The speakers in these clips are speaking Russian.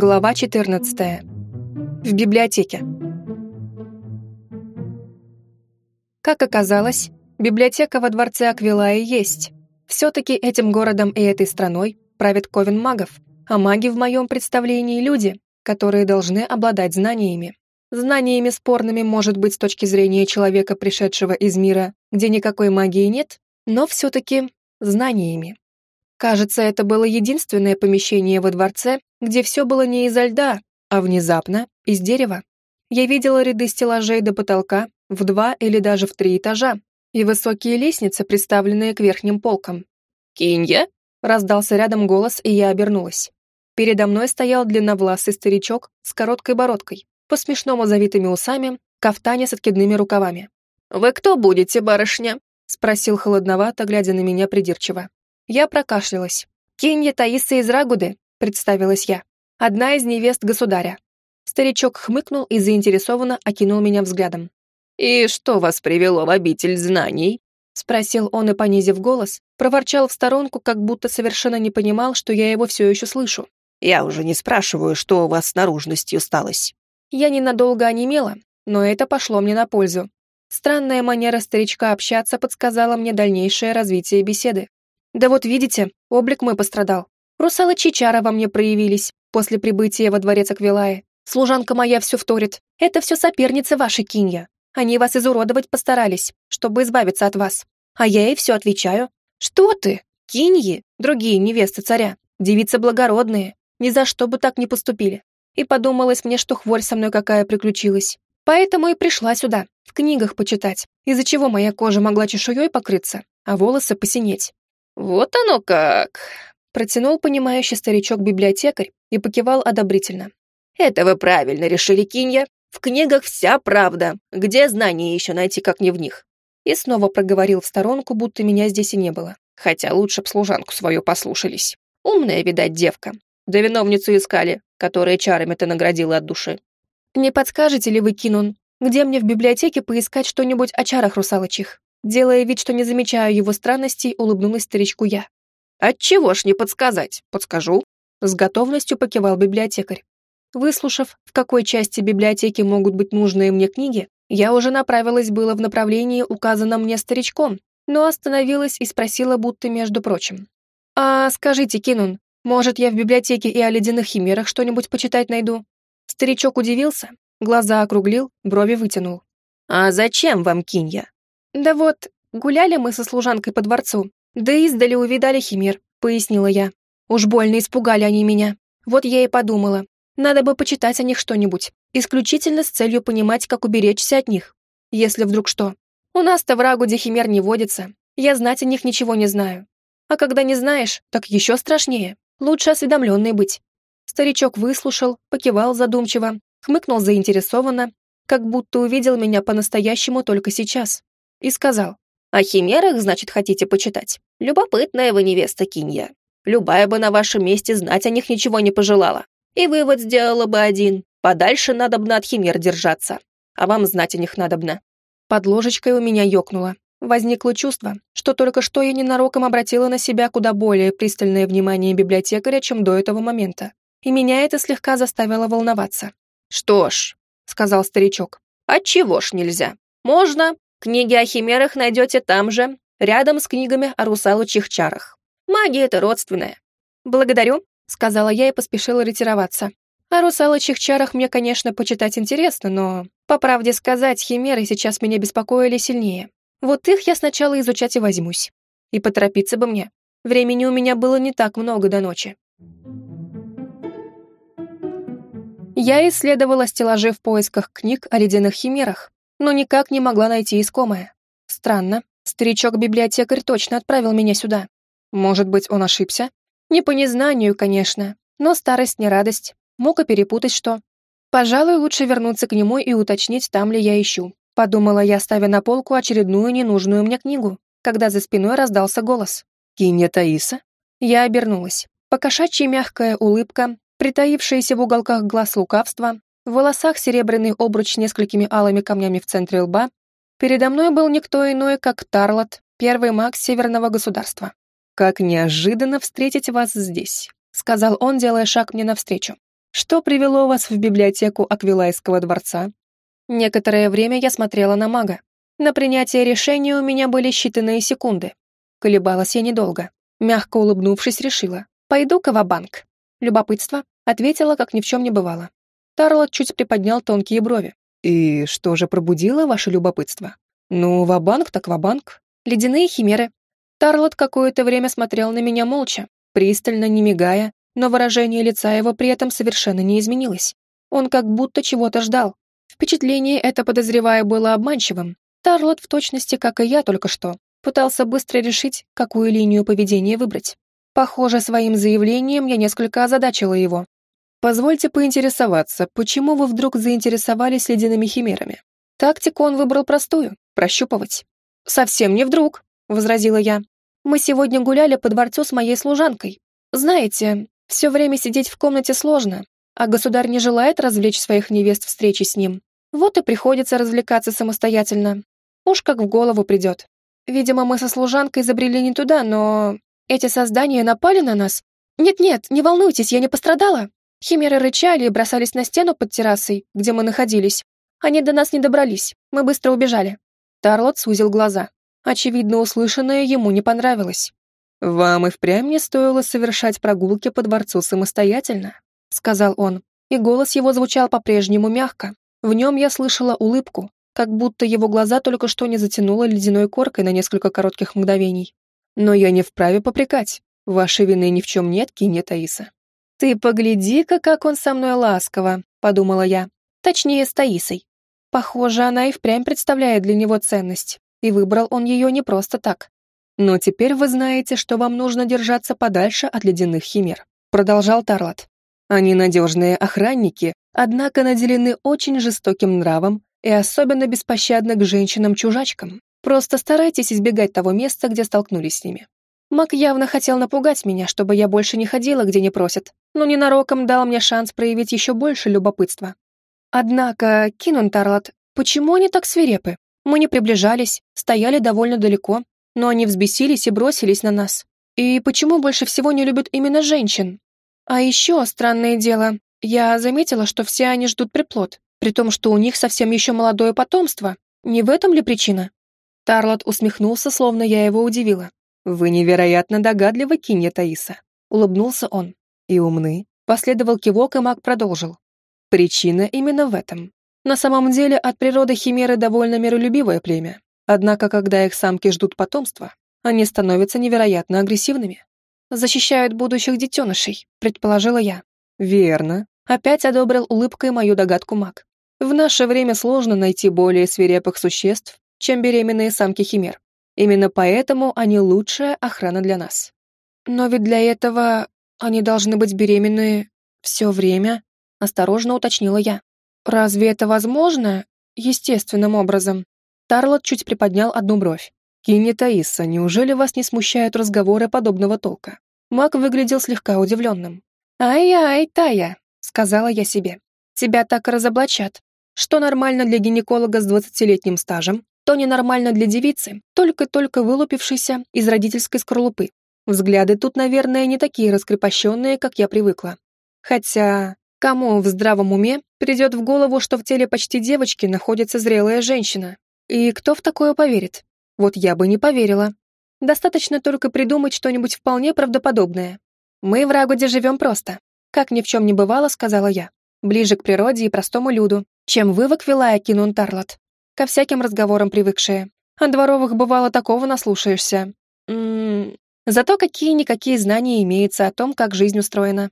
Глава 14. В библиотеке. Как оказалось, библиотека во дворце Аквилаи есть. Все-таки этим городом и этой страной правит ковен магов, а маги в моем представлении люди, которые должны обладать знаниями. Знаниями спорными может быть с точки зрения человека, пришедшего из мира, где никакой магии нет, но все-таки знаниями. Кажется, это было единственное помещение во дворце, где все было не изо льда, а внезапно из дерева. Я видела ряды стеллажей до потолка в два или даже в три этажа и высокие лестницы, приставленные к верхним полкам. «Кинья?» — раздался рядом голос, и я обернулась. Передо мной стоял длинновласый старичок с короткой бородкой, по-смешному завитыми усами, кафтане с откидными рукавами. «Вы кто будете, барышня?» — спросил холодновато, глядя на меня придирчиво. Я прокашлялась. «Кинья Таиса из Рагуды», — представилась я. «Одна из невест государя». Старичок хмыкнул и заинтересованно окинул меня взглядом. «И что вас привело в обитель знаний?» — спросил он и, понизив голос, проворчал в сторонку, как будто совершенно не понимал, что я его все еще слышу. «Я уже не спрашиваю, что у вас с наружностью сталось». Я ненадолго онемела, но это пошло мне на пользу. Странная манера старичка общаться подсказала мне дальнейшее развитие беседы. Да вот видите, облик мой пострадал. Русалы Чичара во мне проявились после прибытия во дворец Аквилаи. Служанка моя все вторит. Это все соперницы вашей Кинья. Они вас изуродовать постарались, чтобы избавиться от вас. А я ей все отвечаю. Что ты? Киньи, другие невесты царя, девицы благородные, ни за что бы так не поступили. И подумалось мне, что хворь со мной какая приключилась. Поэтому и пришла сюда, в книгах почитать, из-за чего моя кожа могла чешуей покрыться, а волосы посинеть. «Вот оно как!» Протянул понимающий старичок-библиотекарь и покивал одобрительно. «Это вы правильно решили, Кинья. В книгах вся правда. Где знания еще найти, как не в них?» И снова проговорил в сторонку, будто меня здесь и не было. Хотя лучше б служанку свою послушались. Умная, видать, девка. Да виновницу искали, которая чарами-то наградила от души. «Не подскажете ли вы, Кинун, где мне в библиотеке поискать что-нибудь о чарах русалочих?» Делая вид, что не замечаю его странностей, улыбнулась старичку я. «Отчего ж не подсказать? Подскажу». С готовностью покивал библиотекарь. Выслушав, в какой части библиотеки могут быть нужные мне книги, я уже направилась было в направлении, указанном мне старичком, но остановилась и спросила, будто между прочим. «А скажите, Кинун, может, я в библиотеке и о ледяных химерах что-нибудь почитать найду?» Старичок удивился, глаза округлил, брови вытянул. «А зачем вам кинья?» «Да вот, гуляли мы со служанкой по дворцу, да издали увидали химер», — пояснила я. «Уж больно испугали они меня. Вот я и подумала, надо бы почитать о них что-нибудь, исключительно с целью понимать, как уберечься от них. Если вдруг что. У нас-то в Рагуде химер не водится, я знать о них ничего не знаю. А когда не знаешь, так еще страшнее. Лучше осведомленный быть». Старичок выслушал, покивал задумчиво, хмыкнул заинтересованно, как будто увидел меня по-настоящему только сейчас и сказал, «О химерах, значит, хотите почитать? Любопытная вы невеста Кинья. Любая бы на вашем месте знать о них ничего не пожелала. И вывод сделала бы один. Подальше надобно от химер держаться. А вам знать о них надобно». Под ложечкой у меня ёкнуло. Возникло чувство, что только что я ненароком обратила на себя куда более пристальное внимание библиотекаря, чем до этого момента. И меня это слегка заставило волноваться. «Что ж», — сказал старичок, — «отчего ж нельзя? Можно, Книги о химерах найдете там же, рядом с книгами о русалочьих чарах. Магия — это родственная. «Благодарю», — сказала я и поспешила ретироваться. О русалочьих чарах мне, конечно, почитать интересно, но, по правде сказать, химеры сейчас меня беспокоили сильнее. Вот их я сначала изучать и возьмусь. И поторопиться бы мне. Времени у меня было не так много до ночи. Я исследовала стеллажи в поисках книг о ледяных химерах, но никак не могла найти искомое. Странно, старичок-библиотекарь точно отправил меня сюда. Может быть, он ошибся? Не по незнанию, конечно, но старость не радость. Мог и перепутать что. Пожалуй, лучше вернуться к нему и уточнить, там ли я ищу. Подумала я, ставя на полку очередную ненужную мне книгу, когда за спиной раздался голос. «Кинья Таиса?» Я обернулась. Покошачья мягкая улыбка, притаившаяся в уголках глаз лукавства, в волосах серебряный обруч с несколькими алыми камнями в центре лба. Передо мной был никто иной, как Тарлот, первый маг северного государства. «Как неожиданно встретить вас здесь», — сказал он, делая шаг мне навстречу. Что привело вас в библиотеку Аквилайского дворца? Некоторое время я смотрела на мага. На принятие решения у меня были считанные секунды. Колебалась я недолго. Мягко улыбнувшись, решила. «Пойду-ка банк Любопытство. Ответила, как ни в чем не бывало. Тарлот чуть приподнял тонкие брови. «И что же пробудило ваше любопытство?» «Ну, ва-банк так ва-банк. Ледяные химеры». Тарлот какое-то время смотрел на меня молча, пристально, не мигая, но выражение лица его при этом совершенно не изменилось. Он как будто чего-то ждал. Впечатление это, подозревая, было обманчивым. Тарлот в точности, как и я только что, пытался быстро решить, какую линию поведения выбрать. Похоже, своим заявлением я несколько озадачила его. «Позвольте поинтересоваться, почему вы вдруг заинтересовались ледяными химерами?» Тактику он выбрал простую — прощупывать. «Совсем не вдруг», — возразила я. «Мы сегодня гуляли по дворцу с моей служанкой. Знаете, все время сидеть в комнате сложно, а государь не желает развлечь своих невест встречи с ним. Вот и приходится развлекаться самостоятельно. Уж как в голову придет. Видимо, мы со служанкой забрели не туда, но... Эти создания напали на нас? Нет-нет, не волнуйтесь, я не пострадала. Химеры рычали и бросались на стену под террасой, где мы находились. Они до нас не добрались, мы быстро убежали. Тарлот сузил глаза. Очевидно, услышанное ему не понравилось. «Вам и впрямь не стоило совершать прогулки по дворцу самостоятельно», — сказал он, и голос его звучал по-прежнему мягко. В нем я слышала улыбку, как будто его глаза только что не затянуло ледяной коркой на несколько коротких мгновений. Но я не вправе попрекать. Вашей вины ни в чем нет, Кинья Таиса. Ты погляди-ка, как он со мной ласково, подумала я. Точнее, с Таисой. Похоже, она и впрямь представляет для него ценность, и выбрал он ее не просто так. Но теперь вы знаете, что вам нужно держаться подальше от ледяных химер, продолжал Тарлот. Они надежные охранники, однако наделены очень жестоким нравом и особенно беспощадны к женщинам-чужачкам. Просто старайтесь избегать того места, где столкнулись с ними. Мак явно хотел напугать меня, чтобы я больше не ходила, где не просят, но ненароком дал мне шанс проявить еще больше любопытства. Однако, Кинун Тарлот, почему они так свирепы? Мы не приближались, стояли довольно далеко, но они взбесились и бросились на нас. И почему больше всего не любят именно женщин? А еще, странное дело, я заметила, что все они ждут приплод, при том, что у них совсем еще молодое потомство. Не в этом ли причина? Тарлот усмехнулся, словно я его удивила. «Вы невероятно догадливы, Кинья Таиса», — улыбнулся он. «И умны». Последовал кивок, и маг продолжил. «Причина именно в этом. На самом деле от природы химеры довольно миролюбивое племя. Однако, когда их самки ждут потомства, они становятся невероятно агрессивными. Защищают будущих детенышей, предположила я. Верно. Опять одобрил улыбкой мою догадку маг. В наше время сложно найти более свирепых существ, чем беременные самки химер. Именно поэтому они лучшая охрана для нас. Но ведь для этого они должны быть беременны все время, осторожно уточнила я. Разве это возможно? Естественным образом. Тарлот чуть приподнял одну бровь. «Кинни Таиса, неужели вас не смущают разговоры подобного толка?» Мак выглядел слегка удивленным. «Ай-ай, Тая», — сказала я себе. «Тебя так разоблачат. Что нормально для гинеколога с двадцатилетним стажем, то ненормально для девицы, только-только вылупившейся из родительской скорлупы. Взгляды тут, наверное, не такие раскрепощенные, как я привыкла. Хотя, кому в здравом уме придет в голову, что в теле почти девочки находится зрелая женщина? И кто в такое поверит? Вот я бы не поверила. Достаточно только придумать что-нибудь вполне правдоподобное. Мы в Рагуде живем просто. Как ни в чем не бывало, сказала я. Ближе к природе и простому люду, чем вы в Аквилае, Кинун Тарлот ко всяким разговорам привыкшие. От дворовых бывало такого наслушаешься. М м-м, -м -м. Зато какие-никакие знания имеются о том, как жизнь устроена.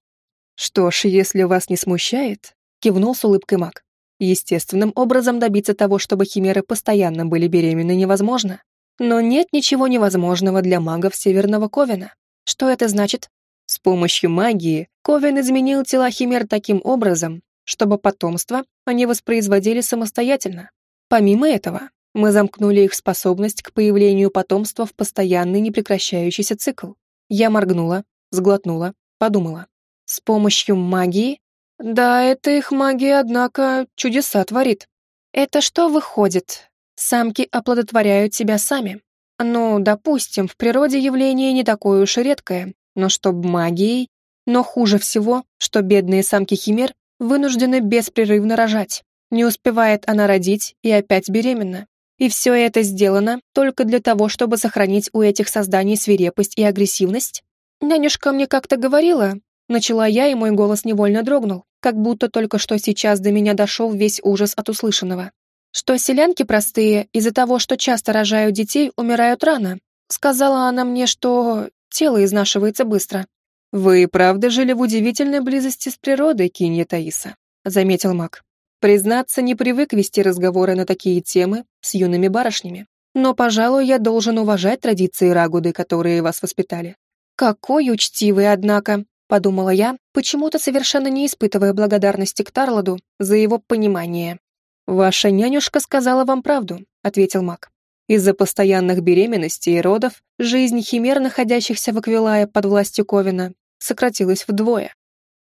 Что ж, если вас не смущает, кивнул с улыбкой маг. Естественным образом добиться того, чтобы химеры постоянно были беременны, невозможно. Но нет ничего невозможного для магов Северного Ковена. Что это значит? С помощью магии Ковен изменил тела химер таким образом, чтобы потомство они воспроизводили самостоятельно. Помимо этого, мы замкнули их способность к появлению потомства в постоянный непрекращающийся цикл. Я моргнула, сглотнула, подумала. С помощью магии? Да, это их магия, однако, чудеса творит. Это что выходит? Самки оплодотворяют себя сами. Ну, допустим, в природе явление не такое уж и редкое, но чтоб магией... Но хуже всего, что бедные самки химер вынуждены беспрерывно рожать. Не успевает она родить и опять беременна. И все это сделано только для того, чтобы сохранить у этих созданий свирепость и агрессивность? Нянюшка мне как-то говорила, начала я, и мой голос невольно дрогнул, как будто только что сейчас до меня дошел весь ужас от услышанного. Что селянки простые из-за того, что часто рожают детей, умирают рано. Сказала она мне, что тело изнашивается быстро. «Вы правда жили в удивительной близости с природой, Кинья Таиса», — заметил маг. Признаться, не привык вести разговоры на такие темы с юными барышнями. Но, пожалуй, я должен уважать традиции Рагуды, которые вас воспитали. Какой учтивый, однако, подумала я, почему-то совершенно не испытывая благодарности к Тарладу за его понимание. «Ваша нянюшка сказала вам правду», — ответил маг. Из-за постоянных беременностей и родов жизнь химер, находящихся в Аквилае под властью Ковина, сократилась вдвое.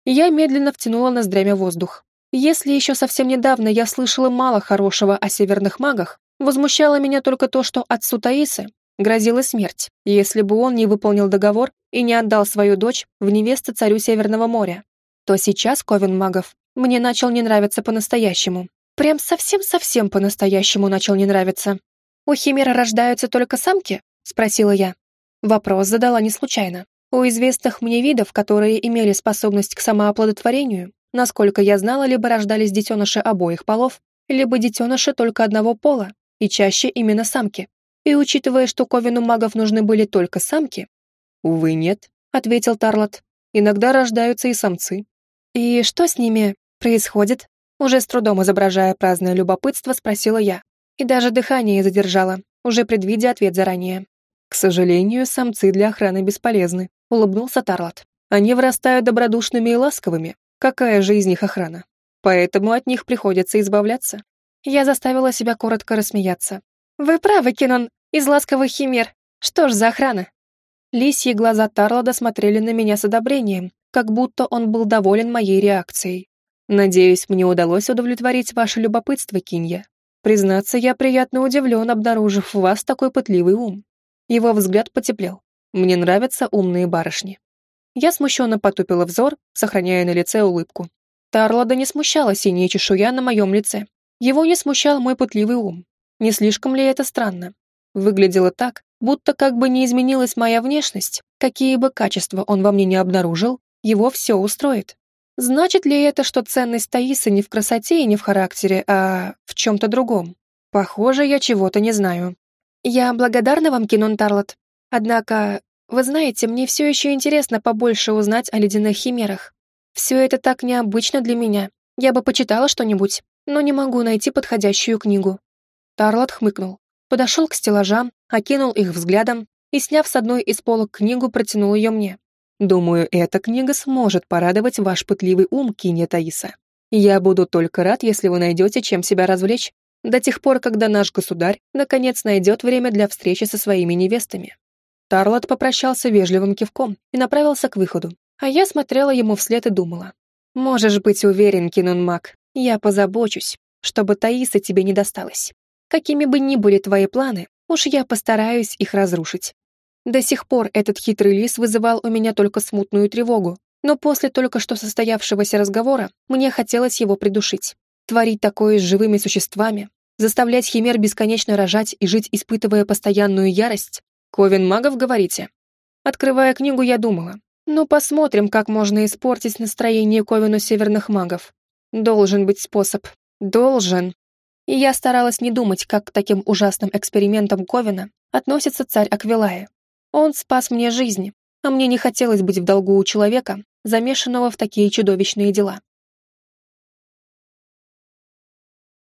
Я медленно втянула ноздрями воздух. Если еще совсем недавно я слышала мало хорошего о северных магах, возмущало меня только то, что отцу Таисы грозила смерть, если бы он не выполнил договор и не отдал свою дочь в невесты царю Северного моря. То сейчас Ковен магов мне начал не нравиться по-настоящему. Прям совсем-совсем по-настоящему начал не нравиться. «У химеры рождаются только самки?» — спросила я. Вопрос задала не случайно. У известных мне видов, которые имели способность к самооплодотворению, Насколько я знала, либо рождались детеныши обоих полов, либо детеныши только одного пола, и чаще именно самки. И учитывая, что Ковину магов нужны были только самки... «Увы, нет», — ответил Тарлот. «Иногда рождаются и самцы». «И что с ними происходит?» Уже с трудом изображая праздное любопытство, спросила я. И даже дыхание задержала, уже предвидя ответ заранее. «К сожалению, самцы для охраны бесполезны», — улыбнулся Тарлот. «Они вырастают добродушными и ласковыми, Какая же из них охрана? Поэтому от них приходится избавляться. Я заставила себя коротко рассмеяться. «Вы правы, Кинон, из ласковых химер. Что ж за охрана?» Лисьи глаза Тарлода смотрели на меня с одобрением, как будто он был доволен моей реакцией. «Надеюсь, мне удалось удовлетворить ваше любопытство, Кинья. Признаться, я приятно удивлен, обнаружив в вас такой пытливый ум». Его взгляд потеплел. «Мне нравятся умные барышни». Я смущенно потупила взор, сохраняя на лице улыбку. Тарлода не смущала синяя чешуя на моем лице. Его не смущал мой пытливый ум. Не слишком ли это странно? Выглядело так, будто как бы не изменилась моя внешность, какие бы качества он во мне не обнаружил, его все устроит. Значит ли это, что ценность Таиса не в красоте и не в характере, а в чем-то другом? Похоже, я чего-то не знаю. Я благодарна вам, Кинон Тарлот. Однако вы знаете, мне все еще интересно побольше узнать о ледяных химерах. Все это так необычно для меня. Я бы почитала что-нибудь, но не могу найти подходящую книгу». Тарлот хмыкнул, подошел к стеллажам, окинул их взглядом и, сняв с одной из полок книгу, протянул ее мне. «Думаю, эта книга сможет порадовать ваш пытливый ум, Кинья Таиса. Я буду только рад, если вы найдете, чем себя развлечь, до тех пор, когда наш государь наконец найдет время для встречи со своими невестами». Тарлот попрощался вежливым кивком и направился к выходу, а я смотрела ему вслед и думала. «Можешь быть уверен, Кинун Мак, я позабочусь, чтобы Таиса тебе не досталась. Какими бы ни были твои планы, уж я постараюсь их разрушить». До сих пор этот хитрый лис вызывал у меня только смутную тревогу, но после только что состоявшегося разговора мне хотелось его придушить. Творить такое с живыми существами, заставлять химер бесконечно рожать и жить, испытывая постоянную ярость, Ковен магов, говорите? Открывая книгу, я думала. Ну, посмотрим, как можно испортить настроение Ковену северных магов. Должен быть способ. Должен. И я старалась не думать, как к таким ужасным экспериментам Ковена относится царь Аквилая. Он спас мне жизнь, а мне не хотелось быть в долгу у человека, замешанного в такие чудовищные дела.